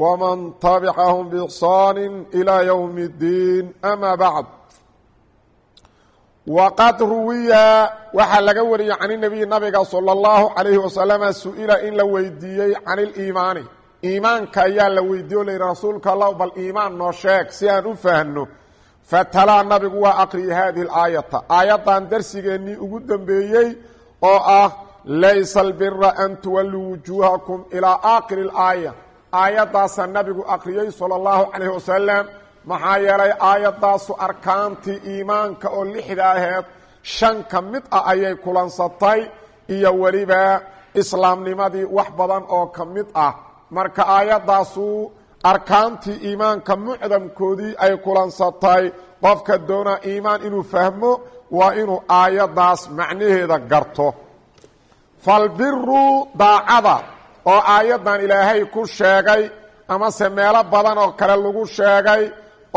ومن تبعهم بإحصان إلى يوم الدين أما بعد وqad ruwiya waxaa laga wariyey can النabiy nabiga salى الlahu عalayه wasalama su-ila in la weydiiyey can اliimaani iimaanka ayaa la weydiiye o la yidhi rasuulka allah bal iimaan noo sheeg si aan u fahno fatalaa nabigu waa aqriya hadihi اlaayata aayaddan darsigeennii ugu dembeeyey oo ah laysa اlbira an tuwalluu wujuuhakum ilaa aakhiri اlaaya aayaddaasaa nabigu aqriyey salى اllahu calayh wasalam maxaa yeelay aayaddaasu arkaantii iimaanka oo lixda aheed shan ka mid ah ayay kulansatay iyo weliba islaamnimadii wax badan oo ka mid ah. Marka aayaddaasu arkaantii iimaanka mucdamkoodii ay kulansatay qofka doonaa iimaan inuu fahmo waa inuu aayaddaas macnaheeda garto. Falbiru daacada oo aayaddan ilaahay ku sheegay amase meelo badan oo kale lagu sheegay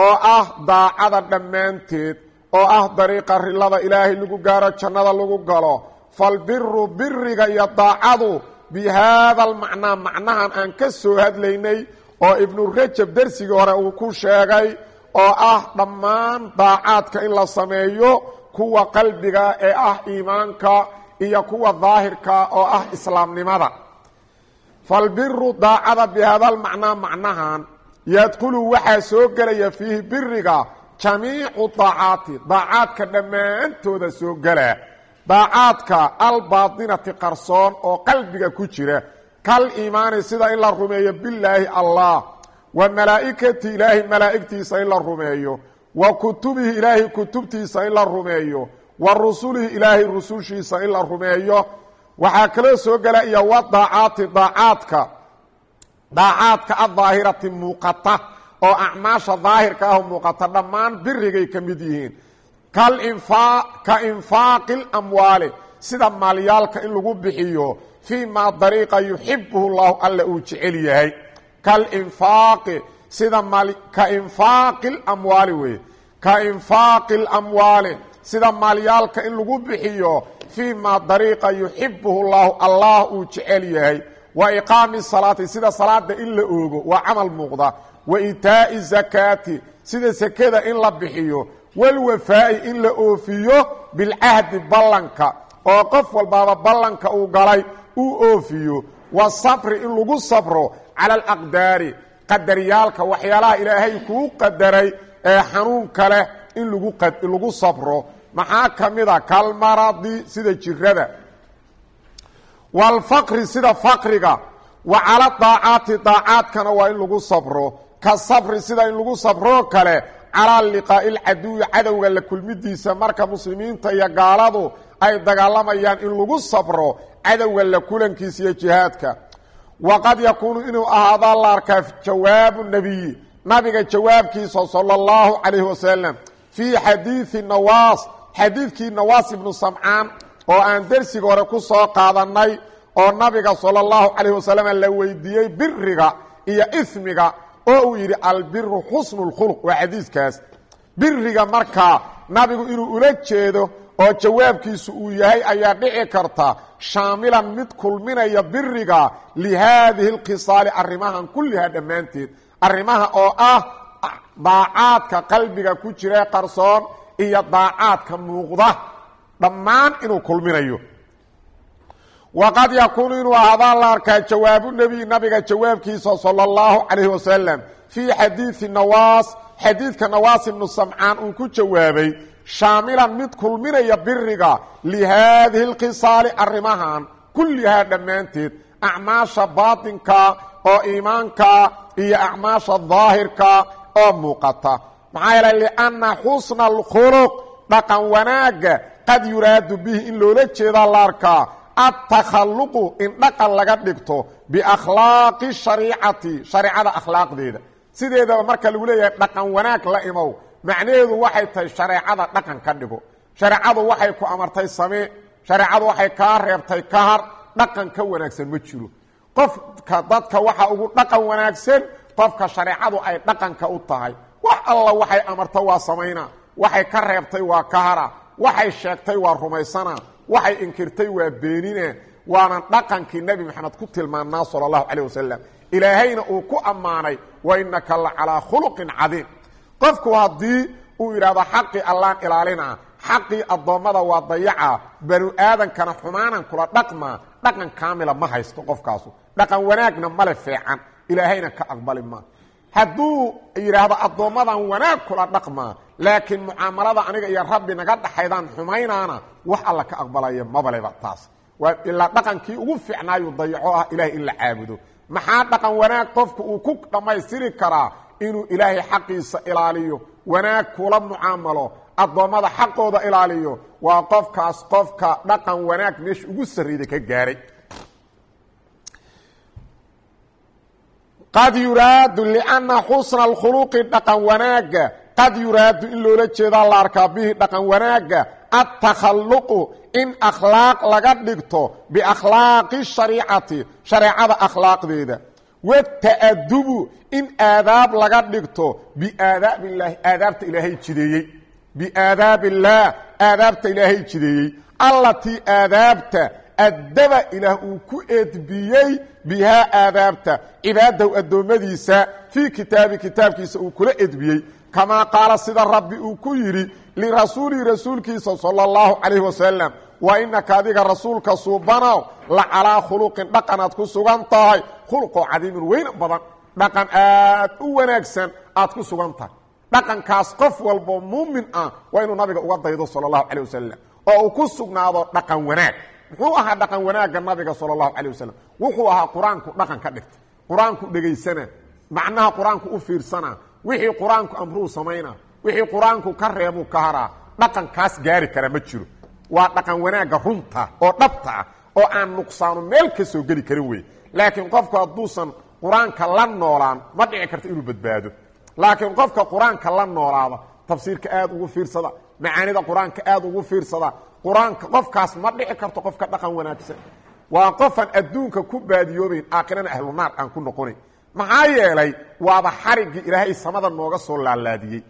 oo ah daacada dhammaanteed oo ah dariiqa rilada ilaahay lagu gaaro jannada lagu galo. Falbiru biriga iyo daacadu bi haada almacnaa macnahan aan ka soo hadlaynay oo ibnu rajab dersigii hore uu ku sheegay oo ah dhammaan daacaadka in la sameeyo kuwa qalbiga ee ah iimaanka iyo kuwa daahirka oo ah islaamnimada falbiru daacada bi haadalmacnaa macnahan yadkhulu waxaa soo gelaya fiihi biriga jamiicu daacaati daacaadka dhammaantooda soo gelaa daacaadka albaatinati qarsoon oo qalbiga ku jira. Kal iimaani sida in la rumeeyo bilaahi allah wa malaa'ikati ilaahi malaa'igtiisa in la rumeeyo wa kutubihi ilaahi kutubtiisa in la rumeeyo wa rusulihi ilaahi rusushiisa in la rumeeyo waxaa kaloo soo iyo wa daacaati daacaadka daacaadka adaahirati muuqata oo acmaasha daahirka ah muuqata dhammaan birigay ka mid yihiin. Ka infaaqi lamwaali sida maalyaalka in lagu bixiyo fii maa dariiqa yuxibuhu llahu alla uu jecel yahay. Kainfaaqi sida ka infaaqi lamwaali weye ka infaaqi lamwaali sida maalyaalka in lagu bixiyo fii maa dariiqa yuxibuhu llahu allah uu jecel yahay. Wa iqaami salaati sida salaada in la oogo waa camal muuqda. Wa itaa'i zakaati sida sekada in la bixiyo. Walwafaa'i in la oofiyo bilcahdi ballanka. Oo qof walbaaba ballanka uu galay uu oofiyo. Wa sabri in lagu sabro cala alaqdaari qadaryaalka waxyaalaha ilaahay kuu qadaray ee xanuunka leh in lagu sabro maxaa ka mid a kalmaradi sida jirada waalfaqri sida faqriga. Wa cala daacaati daacaadkana waa in lagu sabro. Ka sabri sida in lagu sabroo kale calaa liqaa'i lcaduwi cadowga la kulmidiisa. Marka muslimiinta iyo gaaladu ay dagaalamayaan in lagu sabro cadowga la kulankiisa iyo jihaadka. Waqad yakuunu inuu ahaadaa la arkaa jawaabu nebiyi nabiga jawaabkiisa sala allahu calayhi wasalam fii xadiidi nawaas xadiidkii nawaas ibnu samcaan oo aan dersiga hore ku soo qaadannay oo nabiga sala allahu calayh wasalam la weydiiyey biriga iyo ismiga oo uu yidhi albiru xusnu lkhuluq waa xadiiskaas. Biriga markaa nabigu inuu ula jeedo oo jawaabkiisu uu yahay ayaa dhici karta shaamilan mid kulminaya biriga lihaadihi lkhisaali arrimahan kullihaa dhammaanteed. Arrimaha oo ah daacaadka qalbiga ku jira qarsoon iyo daacaadka muuqda dhammaan inuu kulminayo. Waqad yakuunu inuu ahaadaa la arkaa jawaabu nebiy nabiga jawaabkiisa sala allahu calayhi wasalam fii xadiidi nawaas xadiidka nawaas ibnu samcaan uu ku jawaabay shaamilan mid kulminaya biriga lihaadihi lkhisaali arrimahan kullihaa dhammaanteed acmaasha baatinka oo iimaanka iyo acmaasha daahirka oo muuqata maxaa yeelay lianna xusna alkhuluq dhaqan wanaagga qad yuraadu bihi in loola jeedaa la arkaa atakhalluqu in dhaqan laga dhigto biakhlaaqi shariicati shareicada akhlaaqdeeda. Sideedaba marka lagu leeyahay dhaqan wanaag la imow. Macnaheedu waxay tahay shareecada dhaqan ka dhigo. Shareecadu waxay ku amartay samee shareecadu waxay kaa reebtay ka har dhaqan ka wanaagsan ma jiro. Qofka dadka waxa ugu dhaqan wanaagsan qofka shareecadu ay dhaqanka u tahay wax alla waxay amarta waa samaynaa waxay ka reebtay waa ka hara waxay sheegtay waa rumaysana waxay inkirtay waa beenina waana dhaqankii nebi maxamed ku tilmaannaa sala allahu calayh wasalam ilaahayna uu ku ammaanay wa innaka la calaa khuluqin cadiim. Qofku haddii uu yidhaahdo xaqii allaan ilaalina xaqii addoommada waa dayaca banu aadankana xumaanan kula dhaqmaa dhaqan kaamila ma haysto qofkaasu. Dhaqan wanaagna male feecan. Ilaahayna ka aqbali ma hadduu yidhaahdo addoommadan wanaag kula dhaqmaa laakiin mucaamalada aniga iyo rabbi naga dhaxaydaan xumaynaana wax alla ka aqbalaya mabaleba taas. Waa ilaa dhaqankii ugu fiicnaayu dayaco ah ilahay in la caabudo. Maxaa dhaqan wanaag qofku uu ku dhammaystiri karaa inuu ilaahay xaqiisa ilaaliyo wanaag kula mucaamalo addoommada xaqooda ilaaliyo? Waa qofkaas qofka dhaqan wanaag meesha ugu sarrayda ka gaaray qad yuraadu lianna xusna alkhuluqi dhaqan wanaagga qad yuraadu in loola jeedaa la arkaa bihi dhaqan wanaagga altakhalluqu in akhlaaq laga dhigto biakhlaaqi shariicati shareecada akhlaaqdeeda. Wata'adubu in aadaab laga dhigto biaadaab illaahi aadaabta ilaahay jideeyey. Biaadaab illaah aadaabta ilaahay jideeyey. Allatii aadaabta addaba ilaah uu ku edbiyey bihaa aadaabta. Cibaadahu addoommadiisa fii kitaabi kitaabkiisa uu kula edbiyey. Kamaa qaala sida rabbi uu ku yidhi lirasuulihi rasuulkiisa sala allahu calayhi wasalam wa inaka adiga rasuulka suubanow la calaa khuluqin dhaqanaad ku sugan tahay. Khuluqoo cadiimin weyn badan dhaqan aad u wanaagsan aad ku sugan tahay. Dhaqankaas qof walbo muumin ah waa inuu nabiga uga daydo sala allahu calayh wasalam oo uu ku sugnaado dhaqan wanaag muxuu ahaa dhaqan wanaagga nabiga sala allahu calayh wasalam wuxuu ahaa qur'aanku dhaqan ka dhigta qur'aanku dhegaysana. Macnaha qur'aanku u fiirsana. Wixii qur'aanku amruu samayna. Wixii qur'aanku ka reebuu ka haraa dhaqankaas gaari kara ma jiro. Waa dhaqan wanaagga runta oo dhabta ah oo aan nuqsaanu meel ka soo geli karin wey laakiin qofku hadduusan qur'aanka la noolaan ma dhici karto inuu badbaado. Laakiin qofka qur'aanka la noolaada tafsiirka aad ugu fiirsada macaanida qur'aanka aad ugu fiirsada qur'aanka qofkaas ma dhici karto qofka dhaqan wanaagsan. Waa qofaan adduunka ku baadiyoobayn aakhirana ahlunaar aan ku noqonayn maxaa yeelay waaba xariggii ilaahay samada nooga soo laalaadiyey.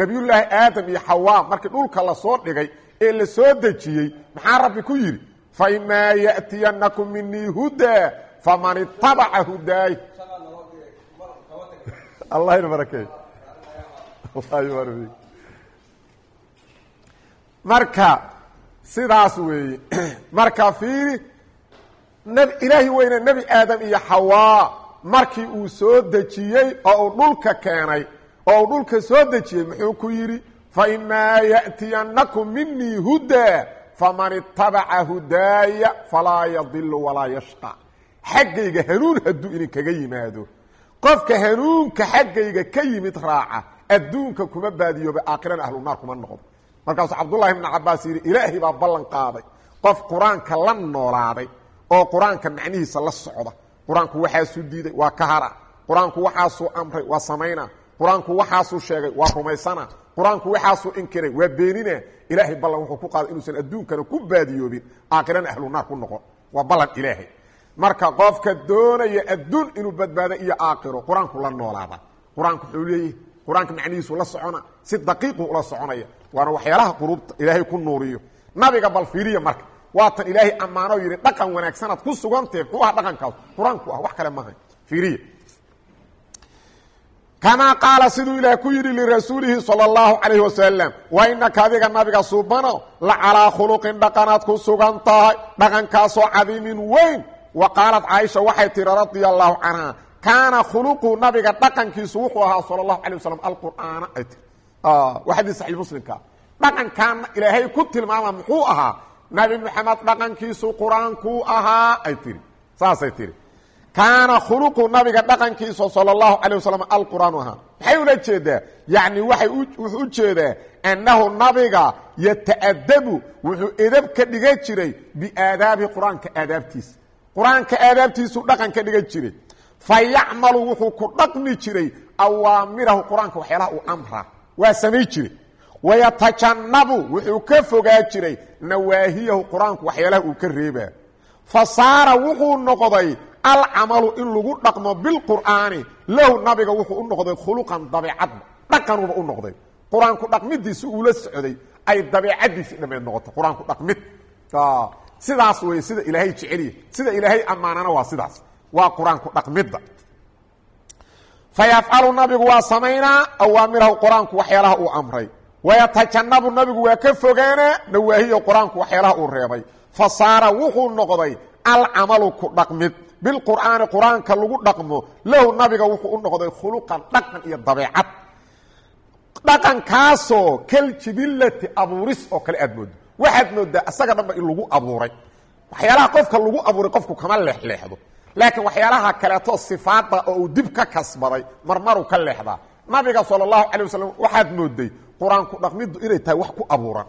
Nabiyullaahi aadam iyo xawaa markii dhulka la soo dhigay ee la soo dejiyey maxaa rabbi ku yidhi? Faimaa ya'tiyanakum minii hudaa faman itabaca hudaay. Allah ina barakeey marka sidaas weeye. Marka fiiri ilaahi weyne nebi aadam iyo xawaa markii uu soo dejiyey oo uu dhulka keenay oo uu dhulka soo dejiyey muxuu ku yidhi faimaa ya'tiyanakum minii hudaa faman itabaca hudaaya falaa yadilu walaa yashqa. Xaggayga hanuun hadduu idinkaga yimaado. Qofka hanuunka xaggayga ka yimid raaca adduunka kuma baadiyooba aakhirana ahlunaar kuma noqdo markaasuu cabdullahi ibnu cabaas yidhi ilaahay baa ballan qaaday. Qof qur'aanka la noolaaday oo qur'aanka macnihiisa la socda qur'aanku waxaasuu diiday waa ka hara. Qur'aanku waxaasuu amray waa samayna qur'aanku waxaasuu sheegay waa rumaysana qur'aanku waxaasuu inkiray waa beenina ilaahay ballan wuxuu ku qaaday inuusan adduunkana ku baadiyoobin aakhirana ahlunaar ku noqon. Waa ballan ilaahay marka qofka doonaya adduun inuu badbaado iyo aakhiro qur'aanku la noolaada. Qur'aanku wuxuu leeyahy qur'aanka macnihiisu la socona si daqiiqu ula soconaya waana waxyaalaha quluubta ilaahay ku nuuriyo. Nabiga bal fiiriya marka waatan ilaahay ammaano yidhi dhaqan wanaagsanaad ku sugantahe muxuu ah dhaqankaas qur'aanku ah wax kale maaha fiiriya. Kamaa qaala siduu ilaah ku yidhi lirasuulihi sala allahu calayhi wasalam wa innaka adiga nabiga suubano la calaa khuluqin dhaqanaad ku sugan tahay dhaqankaasoo cadiimin weyn. Wa qaalad caaisha waxay tihi radia allahu canha kaana khuluqu nabiga dhaqankiisu wuxuu waa xadii saxii muslimka dhaqankaana ilaahay ku tilmaama muxuu ahaa nabi moxamed dhaqankiisu qur'aankuu ahaa ay tihi saasay tihi kaana khuluqu nabiga dhaqankiisa sala allahu calayh wasalam alqur-aanu ahaa maxay ula jeedaa yacni waxay wuxuu u jeedaa annahu nabiga yata'adabu wuxuu edab ka dhiga jiray biaadaabi qur'aanka aadaabtiisa qur'aanka aadaabtiisuu dhaqan ka dhiga jiray fa yacmalu wuxuu ku dhaqmi jiray awaamirahu qur'aanka waxyaalaha uu amra waa samay jiray. Wayatajannabu wuxuu ka fogaa jiray nawaahiyahu qur'aanku waxyaalaha uu ka reebaa fa saara wuxuu noqday alcamalu in lagu dhaqmo bilqur'aani. Lahu nabiga wuxuu u noqday khuluqan dabeecadba dhaqanuba u noqday. Qur'aanku dhaqmidiisi uula socday ay dabeecadiisii dhammeed noqotay. Qur'aanku dhaqmid. Sidaas wey sida ilaahay jeceliya sida ilaahay ammaanana waa sidaas. Waa qur'aanku dhaqmidda fa yafcalu nabigu waa samaynaa awaamirahu qur'aanku waxyaalaha uu amray wayatajannabu nabigu waa ka fogaanaa nawaahiya qur'aanku waxyaalaha uu reebay fa saara wuxuu noqday alcamalu ku dhaqmid bilqur'aani qur'aanka lagu dhaqmo lahu nabiga wuxuu u noqday khuluqan dhaqan iyo dabeecad dhaqankaasoo kaljibillati abuuris oo kale aad moodo waxaad moodaa asaga dhanba in qofka lagu abuuray qofku kama leexleexdo laakiin waxyaalaha kaleeto sifaada oo uu dib ka kasbaday marmaruu ka leexdaa nabiga sala allahu calay wasalam waxaad mooday qur'aanku dhaqmiddu inay tahay wax ku abuuran.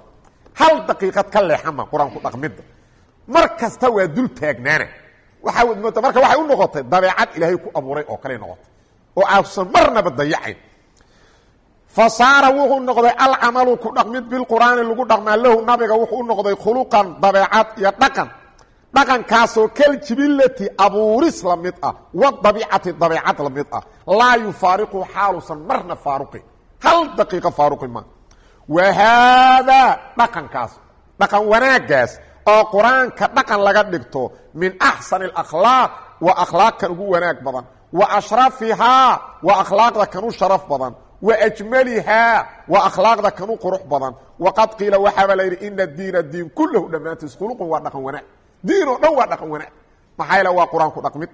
Hal daqiiqad ka leexama qur'aanku dhaqmidda. Mar kasta waa dul taagnaana waxaa mooda marka waxay u noqotay dabeecad ilaahay ku abuuray oo kale noqotay. Oo aasan marnaba dayacayn. Fa wuxuu noqday alcamalu ku dhaqmid bilqur'aani lagu dhaqmaa lahu. Nabiga wuxuu u noqday khuluqan dabeecad iyo dhaqan dhaqankaasoo kaljibillati abuuris la mid ah wadabiicati dabeecad la mid ah. Laa yufaariqu xaalusan marna faaruqi. Hal daqiiqa faaruqi ma. Wa haadaa dhaqankaas dhaqan wanaagaas oo qur'aanka dhaqan laga dhigto min axsani alakhlaaq waa akhlaaqkan ugu wanaag badan wa ashrafihaa waa akhlaaqda kan u sharaf badan wa ajmalihaa waa akhlaaqda kan u qurux badan. Waqad qiila waxaaba la yidhi ina diina diin kullahu dhammaantiis khuluqun waa dhaqan wanaag diin oo dhan waa dhaqan wanaag maxaa yaele waa qur'aanku dhaqmid.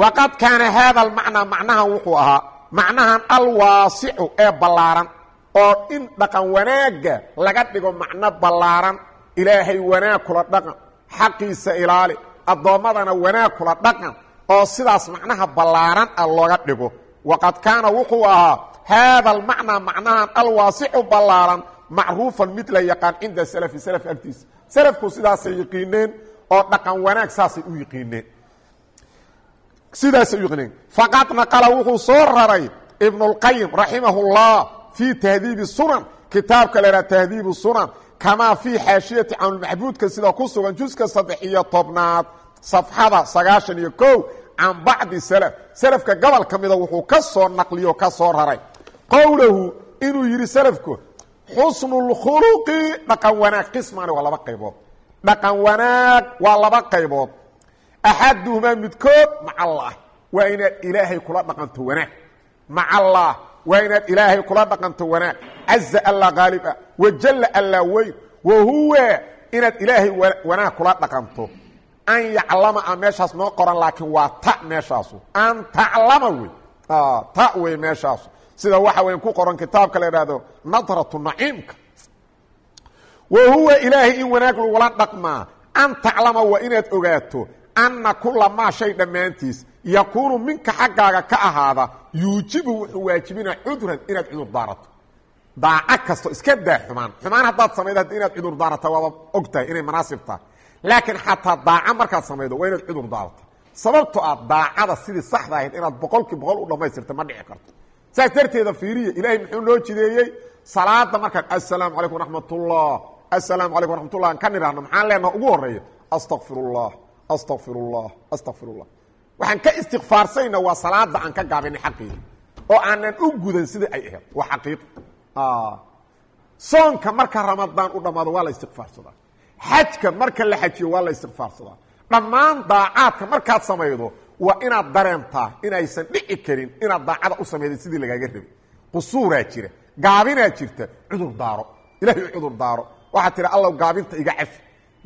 Waqad kaana haada almacnaa macnahan wuxuu ahaa macnahan alwaasicu ee ballaaran oo in dhaqan wanaagga laga dhigo macno ballaaran ilaahay wanaag kula dhaqan xaqiisa ilaali addoommadana wanaag kula dhaqan oo sidaas macnaha ballaaran ah looga dhigo. Waqad kaana wuxuu ahaa haada almacnaa macnahan alwaasicu ballaaran macruufan mid la yaqaan cinda salafi salafka agtiisa salafku sidaasay yiqiineen oo dhaqan wanaag saasay u yiqiineen sidaasay u yiqiineen faqad naqala wuxuu soo raray ibnulqayim raximah اllah fii tahdiibi sunan kitaabka la idhaha tahdiibu sunan kamaa fii xaashiyati cawnulmaxbuudka sida ku sugan juska saddex iyo tobnaad safxada sagaashan iyo kow can bacdi salaf. Salafka gobol ka mida wuxuu ka soo naqliyo ka soo raray. Qowlahu inuu yidhi salafku xusnu lkhuluqi dhaqan wanaag. Qismaani waa laba qaybood. Dhaqan wanaag waa laba qaybood. Axaduhumaa midkood maca allah. Waa inaad ilaahay kula dhaqanto wanaag. Maca allah waa inaad ilaahay kula dhaqanto wanaag. Caza alla qaalib ah wajalla allaa weyn. Wa huwa inaad ilaahay wanaag kula dhaqanto. An yaclama a meeshaas noo qoran laakiin waa ta meeshaasu. An taclama wey ta wey meeshaasu sida waxa weya ku qoran kitaabka la idhaahdo nadratu naciimka. Wa huwa ilaahay in wanaag lagula dhaqmaa. An taclama waa inaad ogaato anna kula maa shay dhammaantiis yakuunu minka xaggaaga ka ahaada yuujibu wuxuu waajibinaa cudran inaad cudur daarato. Daaco kasto iska daa xumaan. Xumaan haddaad samaydo haddi inaad cudur daarata waaba og tahay inay manaasib tahay. Laakiin xataa daaco markaad samaydo waa inaad cudur daarata sababto ah daacada sidii saxda ahayd inaad boqolkii boqol u dhammaystirta ma dhici karto saas darteeda fiiriya ilaahay muxuu noo jideeyey? Salaada markaan assalaamu calaykum raxmatullah assalaamu calaykum raxmatullah aan ka nidhaahno maxaan leenaha ugu horreeya astaqfirullah astaqfirullah astaqfirullah waxaan ka istikfaarsayna waa salaada aan ka gaabinay xaqiida oo aanan u gudan sida ay ahayd. Waa xaqiiq. Soonka marka ramadaan u dhammaado waa la istikfaarsadaa xajka marka la xajiyo waa la istikfaarsadaa dhammaan daacaadka markaad samaydo waa inaad dareentaa inaysan dhici karin inaad daacada u samayday sidii lagaaga rabay. Qusuuraa jira gaabinaa jirta cudur daaro. Ilahay u cudur daaro. Waxaad tihi allow gaabinta iga cafi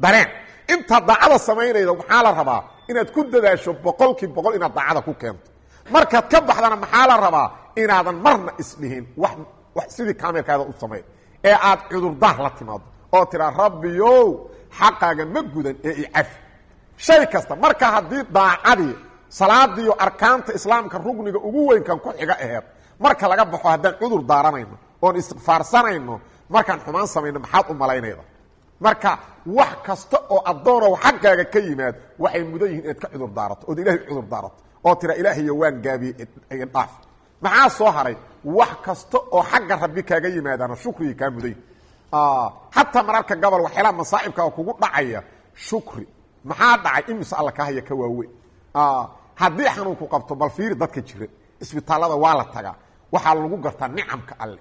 dareen intaad daacada samaynayda maxaa la rabaa inaad ku dadaasho boqolkii boqol inaad daacada ku keento. Markaad ka baxdana maxaa la rabaa inaadan marna isdhihin wax sidii kaameelkaada u samayn. Ee aad cudurdaar la timaado oo tiraa rabbiyow xaqaaga ma gudan ee icafi shay kasta marka haddii daacadii salaadiiyo arkaanta islaamka rugniga ugu weynkan ku xiga aheed. Marka laga baxo haddaan cudur daaranayno oon istikfaarsanayno markaan xumaan samayno maxaad u malaynayda? Marka wax kasta oo addoonow xaggaaga ka yimaad waxay mudan yihiin inaad ka cudur daarato ood ilaahay cudur daarato oo tira ilaahayo waan gaabiyey dhaaf. Maxaa soo haray? Wax kasta oo xagga rabbi kaaga yimaadaana shukrigii kaa mudan yihi xataa mararka gobol waxyaalaha masaa'ibkaa kugu dhacaya shukri. Maxaa dhacay? Imise alla ka haya ka waaweyn haddii xanuunku qabto bal fiiri dadka jira isbitaallada waa la tagaa. Waxaa lagu gartaa nicamka alle.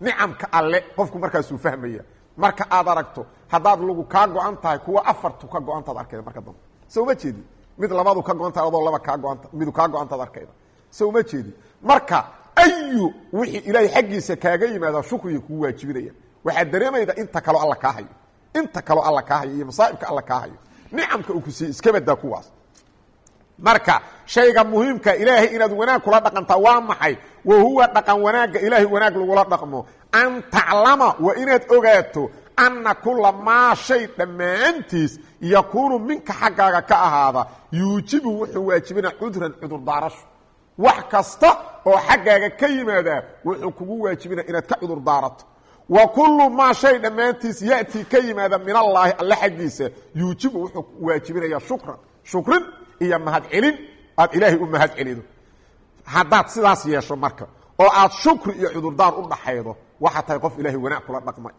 Nicamka alle qofku markaasuu fahmaya marka aad aragto haddaad lagu kaa go-an tahay kuwa afartu ka go-antaad arkayda marka dambe so uma jeedi? Mid labadu ka go-an tahay adoo laba kaa go-anta midu kaa go-antaad arkayda. So uma jeedi? Marka ayu wixii ilaahay xaggiisa kaaga yimaada shukriga kuu waajibinaya. Waxaad dareemayda inta kaloo alla kaa hayo. Inta kaloo alla kaa hayo iyo masaa'ibka alla kaa hayo. Nicamka uu ku iska badaa kuwaas marka shayga muhiimka ilaahay inaad wanaag kula dhaqantaa waa maxay? Wa huwa dhaqan wanaagga ilaahay wanaag lagula dhaqmo. An taclama waa inaad ogaato anna kula maa shay dhammaantiis yakuunu minka xaggaaga ka ahaada yuujibu wuxuu waajibina cudran cudurdaarasho wax kasta oo xaggaaga ka yimaada wuxuu kugu waajibina inaad ka cudur daarato wa kullu maa shay dhammaantiis ya'tii ka yimaada min allaahi alle xaggiisa yuujibu wuxuu waajibinaya shukran. Shukrin iyo mahadcelin aad ilaahay u mahad celido. Haddaad sidaas yeesho marka oo aad shukri iyo cudurdaar u dhaxaydo waxaa tahay qof ilaahay wanaag kula dhaqmay.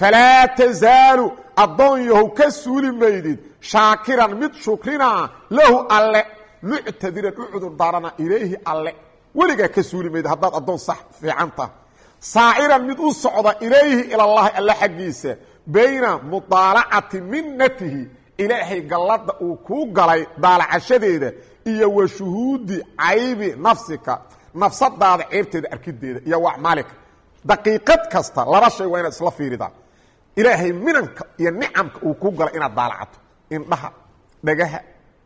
Falaa tazaalu addoon ka suuli maydid shaakiran mid shukrinaa lahu alle muctadiran u cudurdaarana ilayhi alle. Weligaa ka suuli maydid haddaad addoon sax fiican tahay. Saaciran mid u socda ilayhi ilallahi alle xaggiisa bayna mudaalacati minnatihi ilaahay galladda uu kuu galay daalacashadeeda iyo wa shuhuudi caybi nafsika nafsadaada ceebteeda arkideeda iyo wacmaalika daqiiqad kasta laba shay waa inaad isla fiiridaa ilaahay minanka iyo nicamka uu kuu galay inaad daalacato indhaha dhagaha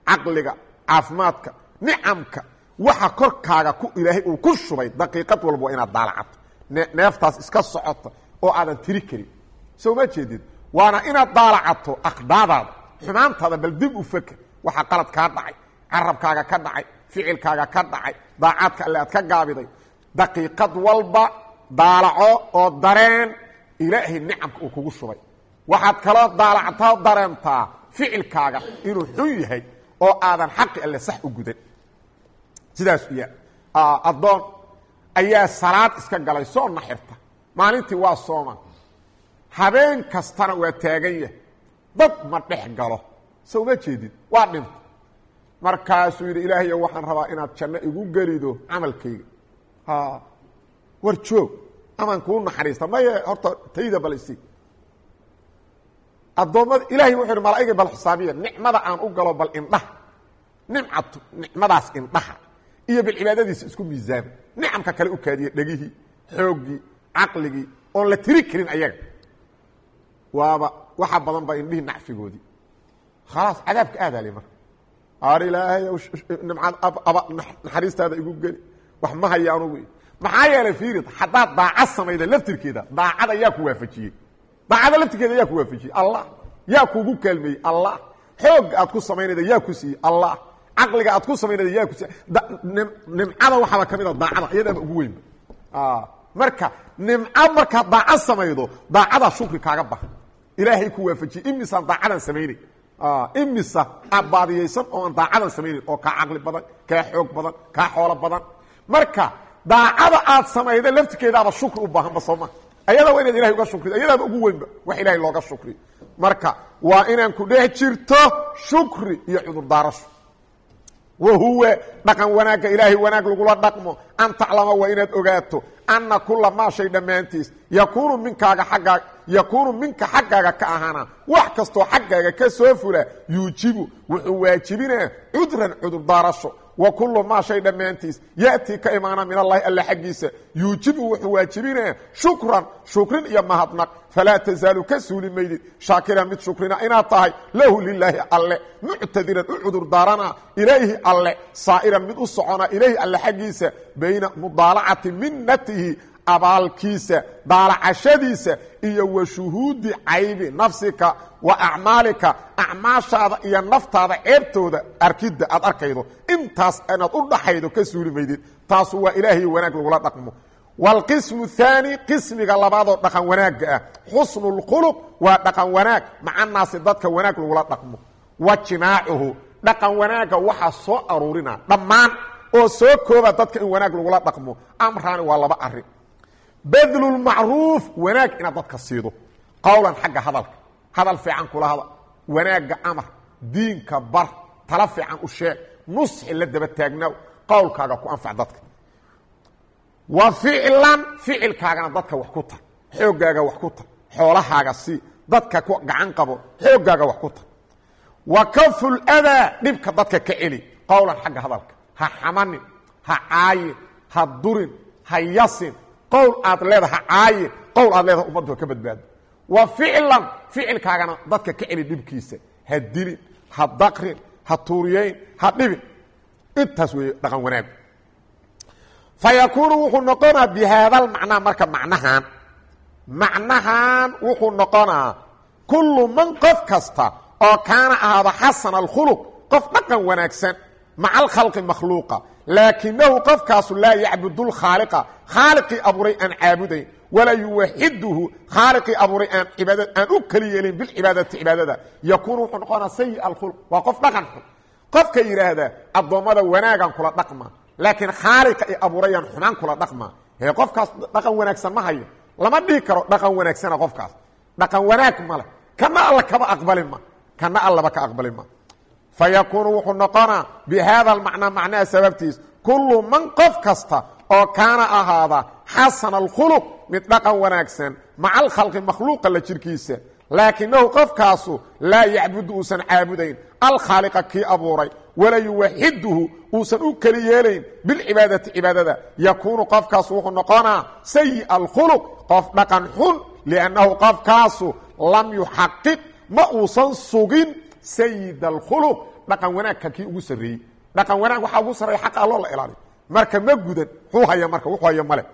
caqliga caafimaadka nicamka. Waxa korkaaga ku ilaahay uu ku shubay daqiiqad walba waa inaad daalacato neeftaas iska socota oo aadan tiri karin. Soo ma jeedid waana inaad daalacato aqdaadaada xumaantaada bal dib u faker waxaa qalad kaa dhacay carabkaaga ka dhacay ficilkaaga ka dhacay daacaadka alle aad ka gaabiday. Daqiiqad walba daalaco oo dareen ilaahay nicamka uu kugu shubay. Waxaad kaloo daalactaa dareentaa ficilkaaga inuu xun yahay oo aadan xaqi alle sax u gudan. Sidaas iya addoon ayaa salaad iska galay soo naxirta. Maalintii waa sooma habeen kastana waa taagan yahay dad ma dhex galo. So uma jeedid waa dhinta markaasuu yidhi ilaahayo waxaan rabaa inaad janno igu gelido camalkayga. War joog. Amaan kuu naxariista. Maye horta tayda bal isi addoommada ilahay wuxuu yidhi malaa'iga bal xisaabiya nicmada aan u galo bal indhaha. Nimcatu nicmadaas indhaha. Iyo bilcibaadadiisa isku miisaama nicamka kale u kaadiye dhegihii xooggii caqligii oon la tiri karin ayaga. Waaba waxa badan ba indhihii nacfigoodii khalaas cadaabka aadaale marka. Ar ilaahay nimcaad aba naxariistaada igu geli. Wax ma haya anugu. Maxaa yeelay fiirid haddaad daacad samayda laftirkeeda daacad ayaa ku waafajiyey. Daacada laftirkeeda yaa ku waafajiyey. Allah yaa kuugu kaalmeeyey allah xoogga aad ku samaynayda yaa ku siiyey. Allah caqliga aad ku samaynayda yaa ku siiyey. Nimcada waxaaba ka mid a daacada iyadaaba ugu weynba marka nimco markaad daacad samaydo daacadaa shukri kaaga baxa ilaahay ku waafajiyey. Imisaan daacadan samaynay imisa abaadiyaysan oo aan daacadan samaynayn oo kaa caqli badan kaa xoog badan kaa xoolo badan. Marka daacada aad samayda laftirkeedaaba shukri u baahanba sooma ayada waa inaad ilahay uga shukrido ayadaaba ugu weynba wax ilahay looga shukriyo marka waa inaan ku dhex jirto shukri iyo cudurdaarasho wahuwa dhaqan wanaagga ilaahay wanaag lagula dhaqmo. An taclama waa inaad ogaato anna kula maa shay dhammaantiis yakuunu minkaaga aggaa yakuunu minka xaggaaga ka ahaana wax kastoo xaggaaga ka soo fula yuujibu wuxuu waajibinaa cudran cudurdaarasho wa kullu maa shay dhammaantiis ya'tii ka imaana min allahi alla xaggiisa. Yuujibu wuxuu waajibinaa shukran shukrin iyo mahadnaq. Falaa tasaalu ka suuli maydid. Shaakiran mid shukrina inaad tahay lahu lilaahi alle. Muctadiran u cudurdaarana ilayhi alle. Saa'iran mid u socona ilayhi alle xaggiisa. Bayna mudaalacati minnatihi abaalkiisa daalacashadiisa iyo wa shuhuudi caybi nafsika wa acmaalika acmaashaada iyo naftaada ceebtooda arkidda aad arkaydo intaas inaad u dhaxaydo ka suuli maydid taasu waa ilaahay wanaag lagula dhaqmo wاlqismu الثaanي qismiga labaadoo dhaqan wanaagga ah xusnu اlkhuluq waa dhaqan wanaag maca naasi dadka wanaag lagula dhaqmo wa jimaacuhu dhaqan wanaagga waxaa soo aruurina dhammaan oo soo kooba dadka in wanaag lagula dhaqmo amraani waa laba arin badlu lmacruuf wanaag inaad dadka siido. Qowlan xagga hadalka. Hadal fiican kula hadal wanaagga amar diinka bar tala fiican u sheeg nusxi la daba taagnaaw qowlkaaga ku anfac dadka. Wa ficlan ficilkaagana dadka wax ku tar xooggaaga wax ku tar xoolahaaga sii. Dadka gacan qabo xooggaaga wax ku tar wa kaful adaa dhibka dadka ka celi. Qowlan xagga hadalka. Ha xamanin ha caayin ha durin qowl aad leeda ha caayin qowl aad leedaha ummaddu ka badbaado wa ficlan ficilkaagana dadka ka celi dhibkiisa. Ha dilin ha daqrin ha tuuriyeyn ha dhibin. Intaas weeye dhaqan wanaag. Fa yakuunu wuxuu noqonaa bi haadalmacnaa marka macnahan macnahan wuxuu noqonaa kullu man qof kasta oo kaana ahaada xasana alkhuluq qof dhaqan wanaagsan maca alkhalqi makhluuqa laakinahu qofkaasu laa yacbudu lkhaaliqa khaaliqii abuuray aan caabudayn walaa yuwaxiduhu khaaliqii abuuray aan ibaada aan u keli yeelin bilcibaadati cibaadada. Yakuunu wuxuu noqonaa sayi alkhuluq waa qof dhaqan xun. Qofka yidhaahda addoommada wanaagan kula dhaqma. Laakiin khaaliqa i abuurayaan xumaan kula dhaqma. Hee qofkaas dhaqan wanaagsan ma hayo. Lama dhihi karo dhaqan wanaagsana qofkaas. Dhaqan wanaag ma leh. Kana alla kaba aqbali ma. Kana allaba ka aqbali ma fa yakuunu wuxuu noqonaa bi haada almacnaa macnaha sababtiis kullu man qof kasta oo kaana ahaada xasana alkhuluq mid dhaqan wanaagsan maca alkhalqi makhluuqa la jirkiisa laakinahu qofkaasu laa yacbudu uusan caabudayn alkhaaliqa kii abuuray walaa yuwaxiduhu uusan u keli yeelayn bilcibaadati cibaadada yakuunu qofkaasu wuxuu noqonaa sayi alkhuluq qof dhaqan xun liannahu qofkaasu lam yuxaqiq ma uusan sugin sayid alkhuluq dhaqan wanaagka kii ugu sarreeyey. Dhaqan wanaag waxaa ugu sarreeya xaqa alloo la ilaaliyo marka ma gudan xuu haya marka wuxuu haya male.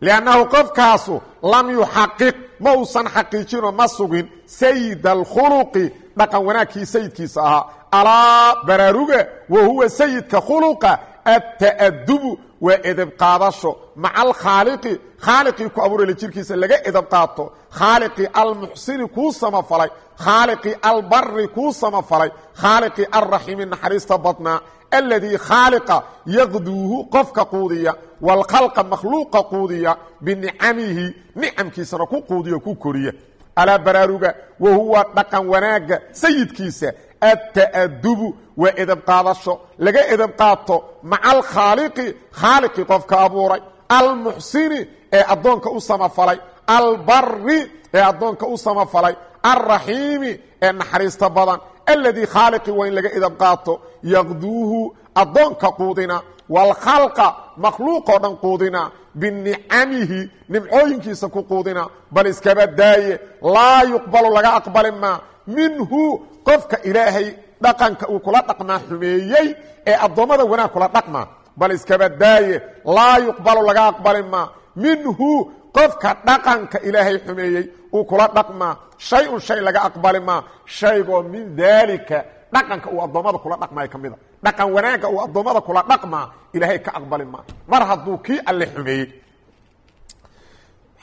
Liannahu qofkaasu lam yuxaqiq ma uusan xaqiijinoo ma sugin sayid alkhuluqi dhaqan wanaagkii sayidkiisa ahaa. Alaa baraaruga wa sayidka khuluqa ata'adubu waa edab qaadasho. Maca alkhaaliqi khaaliqii ku abuurayla jirkiisa laga edab qaato. Khaaliqii almuxsini kuu samafalay khaaliqii albari kuu samafalay khaaliqii alraximi naxariista badnaa. Aladii khaaliqa yaqduuhu qofka quudiya. Waalkhalqa makhluuqa quudiya. Binicamihi nicamkiisana ku quudiya ku koriya. Alaa baraaruga wa huwa dhaqan wanaagga sayidkiisa ata'adubu waa edab qaadasho laga edab qaato maca alkhaaliqi khaaliqii qofka abuuray. Almuxsini ee addoonka u samafalay. Albari ee addoonka u samafalay. Alraxiimi ee naxariista badan. Aladii khaaliqii waa laga edab qaato. Yaqduuhu addoonka quudina. Waalkhalqa makhluuqoo dhan quudina. Binicamihi nimcooyinkiisa ku quudina. Bal iskaba daaye. Laa yuqbalu laga aqbali maa. Minhu qofka ilaahay dhaqanka uu kula dhaqmaa xumeeyey ee addoommada wanaag kula dhaqmaa bal iskaba daaye laa yuqbalu laga aqbali maa minhu qofka dhaqanka ilaahay xumeeyey uu kula dhaqmaa shay-un shay laga aqbali maa shaygoo min daalika dhaqanka uu addoommada kula dhaqmaayo ka mida dhaqan wanaagga uu addoommada kula dhaqmaa ilaahay ka aqbali maa mar hadduu kii alle xumeeyey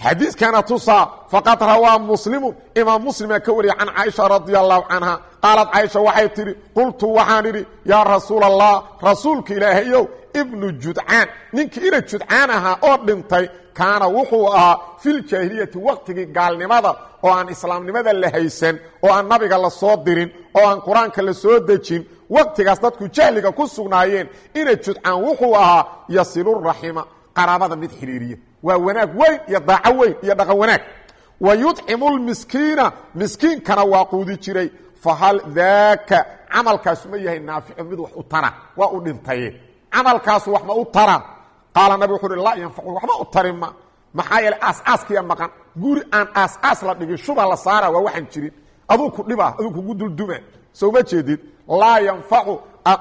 xadiiskana tusaa faqad rawaa muslimu imaam muslima ka wariya can caaisha radia allahu canha qaalad caaisha waxay tidhi qultu waxaan idhi yaa rasuul allah rasuulka ilaahayow ibnu judcaan ninkii ina judcaan ahaa oo dhintay kaana wuxuu ahaa filjaahiliyati waqtigii gaalnimada oo aan islaamnimada la haysan oo aan nabiga la soo dirin oo aan qur'aanka la soo dejin waqtigaas dadku jahliga ku sugnaayeen ina judcaan wuxuu ahaa yasiluraxima qaraabada mid xidhiiriya waa wanaag weyn iyo daaco weyn iyo dhaqan wanaag. Wa yudcimu lmiskiina miskiinkana waa quudi jiray. Fahal daaka camalkaasu ma yahay naafico mid wax u tara waa u dhintaye camalkaasu wax ma u tara. Qaala nabig wuxu uhi laa yanfacu waxba u tarima maxaa yeele aas-aaskiya maqan. Guri aan aas-aas la dhigin shuba la saara waa waxaan jirin. Aduu ku dhiba aduu kugu dulduma. Soo ma jeedid? Laa yanfacu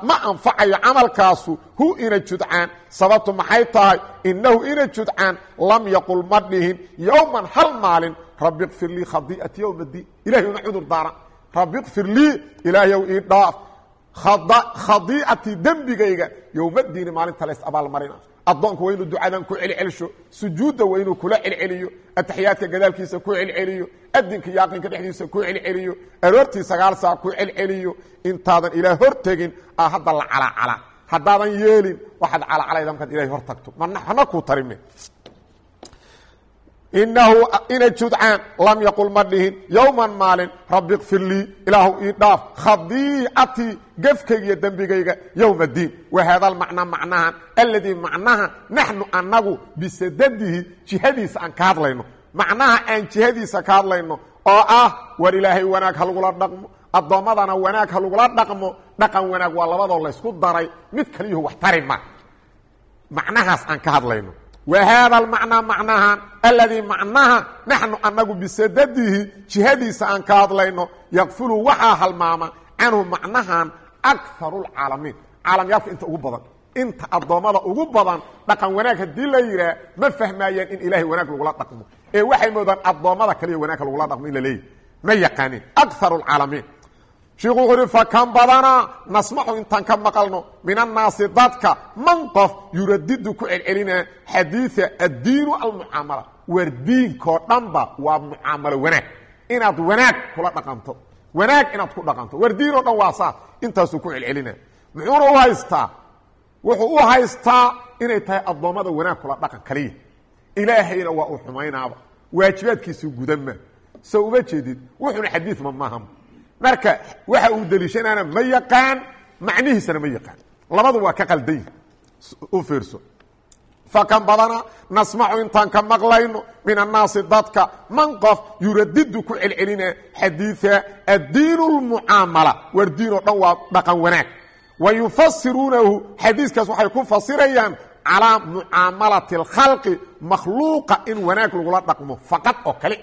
ma anfacayo camalkaasu hu ina judcaan? Sababtu maxay tahay? Inahu ina judcaan lam yaqul ma dhihin. Yowman hal maalin rabi kfir lii khadii'ati yowma diin ilahay uma cudur daaran rabi kfir lii ilaahyow ii dhaaf. Khadii'atii dembigayga yowma diini maalinta lays abaalmarina addoonku waa inuu ducadan ku celcelsho sujuudda waa inuu kula celceliyo ataxiyaadka gadaalkiisa ku celceliyo adinka iyo aqinka dhexdiisa ku celceliyo aroortii sagaal saac ku celceliyo intaadan ilaah hor tegin a hadda la calacala haddaadan yeelin waxaad calacalayd markaad ilahay hor tagto. Hana kuu tarime inahu ina judcaan lam yaqul ma dhihin yowman maalin rabbi kfir lii ilaahu ii dhaaf khadiicatii gefkayga iyo dembigayga yowma diin wa haada almacnaa macnahan aladii macnaha naxnu anagu bisadadihi jihadiisa aan ka hadlayno macnaha aan jihadiisa ka hadlayno oo ah war ilaahay wanaag ha lagula dhaqmo addoommadana wanaag ha lagula dhaqmo dhaqan wanaag waa labadoo laysku daray mid kaliyuhu wax tari ma macnahaas wa haada almacnaa macnahan aladii macnaha naxnu anagu bisadadihi jihadiisa aan ka hadlayno yakfulu waxaa halmaama canhu macnahan akaru lcaalamiin caalamyaalka inta ugu badan inta addoommada ugu badan dhaqan wanaag haddii la yidhaah ma fahmaayaan in ilaahay wanaag lagula dhaqmo ee waxay moodaan addoommada kaliya wanaagka lagula dhaqmo in la leeyahy ma yaqaanin akaru lcaalamiin shiiku wuxuu uhi fakan badanaa nasmacu intaan ka maqalno min annaasi dadka man qof yuradidu ku celcelinaa xadiia addiinu almucaamala war diinkoo dhanba waa mucaamalo wanaag inaad wanaag kula dhaqanto wanaag inaad ku dhaqanto war diinoo dhan waa saas intaasuu ku celcelinaa muxuuna u haystaa wuxuu u haystaa inay tahay addoommada wanaag kula dhaqan kaliya ilaahayna waa uu xumaynaaba waajibaadkiisuu gudama so uma jeedid wuxuuna xadiidma maaha marka waxa uu deliishanaana ma yaqaan macnihiisana ma yaqaan. Labadu waa ka qaldan yihi u fiirso. Fakan badana nasmacu intaan ka maqlayno min annaasi dadka man qof yuradidu ku celcelina xadiia addiin اlmucaamala war diin oo dhan waa dhaqan wanaag. Wa yufasiruunahu xadiiskaas waxay ku fasirayaan calaa mucaamalati اlkhalqi makhluuqa in wanaag lagula dhaqmo faqad oo kali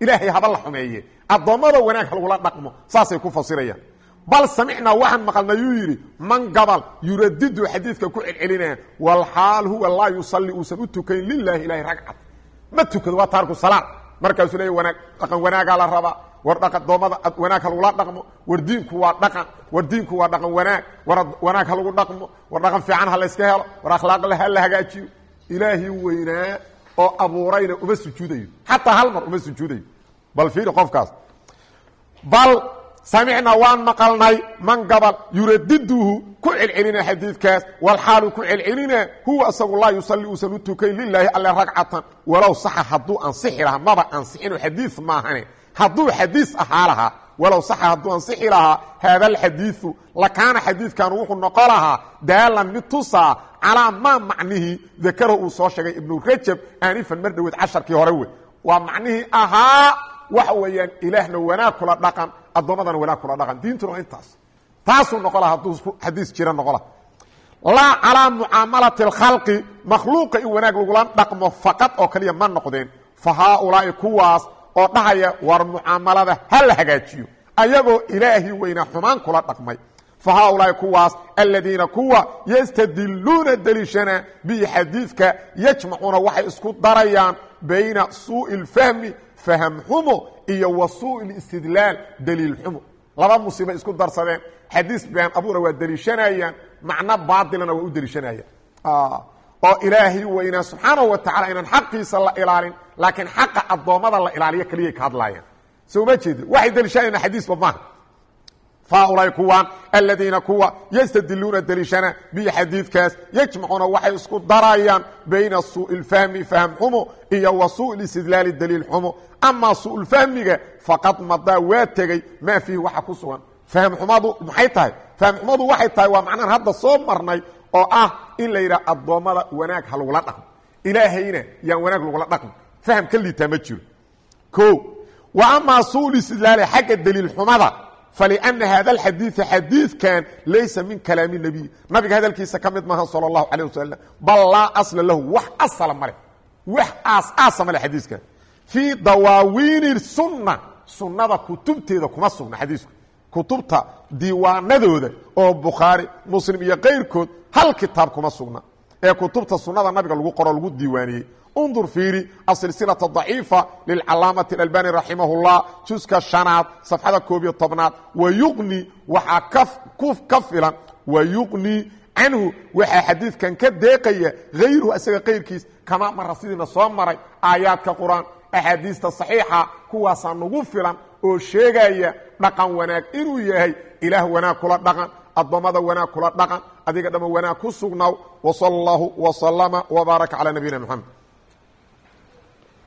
ilaahay haba la xumeeye addoommada wanaag lagula dhaqmo saasay ku fasirayaan. Bal samicnaa waxaan maqalna yuu yidhi man gabal yuradidu xadiidka ku celcelinaya walxaal huwa laa yusalli uusan u tukayn lilaahi ilahi ragcad. Ma tukado waa taarku salaad. Markaasuu leeya wanaag dhaqan wanaagaa la rabaa. War addoommada wanaag ha lagula dhaqmo. War diinku waa dhaqan war diinku waa dhaqan wanaag. War wanaag ha lagu dhaqmo. War dhaqan fiican ha layska helo. War akhlaaqle ha la hagaajiyo. Ilaahii weynaa oo abuurayna uma sujuudayo. Xataa hal mar uma sujuudayo. Bal fiiri qofkaas. Bal samicnaa waan maqalnay man gabal yuradiduhu ku celcelina xadiidkaas walxaalu ku celcelina huwa asagu laa yusalli uusan u tukayn lilaahi alle ragcatan. Walow saxa hadduu ansixi lahaa maba ansixino xadiid maahane. Hadduu xadiis ahaa lahaa walow saxa hadduu ansixi lahaa haada alxadiiu lakaana xadiidkan wuxuu noqo lahaa daalan mid tusaa calaa maa macnihii dakarahu uu soo sheegay ibnu rajab aanifan mar dhoweed casharkii hore wey waa macnihii ahaa waxa weeyaan ilaahna wanaag kula dhaqan addoommadana wanaag kula dhaqan diintuna waa intaas. Taasuu noqo laha hadduu xadiis jira noqo laha laa calaa mucaamalati alkhalqi oo dhahaya war mucaamalada ha la hagaajiyo ayagoo ilaahii weynaa xumaan kula dhaqmay fa haaulaa'i kuwaas aladiina kuwa yastadiluuna deliishana bihi xadiidka yajmacuuna waxay isku darayaan bayna suu'i اlfahmi faham xumo iyo wa suuء اlistidlaal daliil xumo laba musiibay isku darsadeen xadiis been abuura waa deliishanayaan macno baailana waa u deliishanayaan oo ilaahay weynaa subxaanaه wa tacala inaan xaqiisa la ilaalin laakiin xaqa addoommada la ilaaliyo keliyay ka hadlaayaan so uma jeedi waxay deliishanayaan xadiisba maaha faaulay kuwaan aladiina kuwa ystadiluuna deliishana bihi xadiidkaas yajmacuuna waxay isku darayaan bayna suuءi اlfahmi fahm xumo iyo wa suuء اlistidlaali daliil xumo amaa suuء lfahmiga faqad madaa waa tegey maa fiihi waxa ku sugan fahm xumadu maxay tahay fahm xumadu waxay tahay waa macnaan hadda soo marnay oo ah in la yidhaha addoommada wanaag ha lagula dhaqmo. Ilaahayna yaan wanaag lagula dhaqmo. Faham ka liitaa ma jiro. O wa amaa suulistidlaale xagga deliil xumada falina hada alxadiia xadiidkan laysa min kalaami nabiy. Nabiga hadalkiisa ka mid maaha sala allahu calah wasalam bal laa asla lahu wax asala ma wax aasaasa ma leh xadiiskan fii dawaawiini sunna sunnada kutubteeda kuma sugna xadiisku kutubta diiwaanadooda oo bukhaari muslim iyo kayrkood hal kitaab kuma sugna ee kutubta sunada nabiga lagu qoro lagu diiwaaniyey undur fiiri asilsilaة ضaciifa lilcalaamaةi اalbani raximah الlah juska شhanaad safxada koob iyo tobnaad wayuqni waxaa ka filan wayuqni canhu waxaa xadiidkan ka deeqaya hayruhu isaga kayrkiis kamaa mara sidiina soo maray aayaadka qur-aan axaadiista saxiixa kuwaasaa nagu filan oo sheegaya dhaqan wanaag. Inuu yahay ilaah wanaag kula dhaqan addoommada wanaag kula dhaqan adiga dhamma wanaag ku sugnaw. Wsal اllahu wslama wbaaraka calى nabiyina mxamed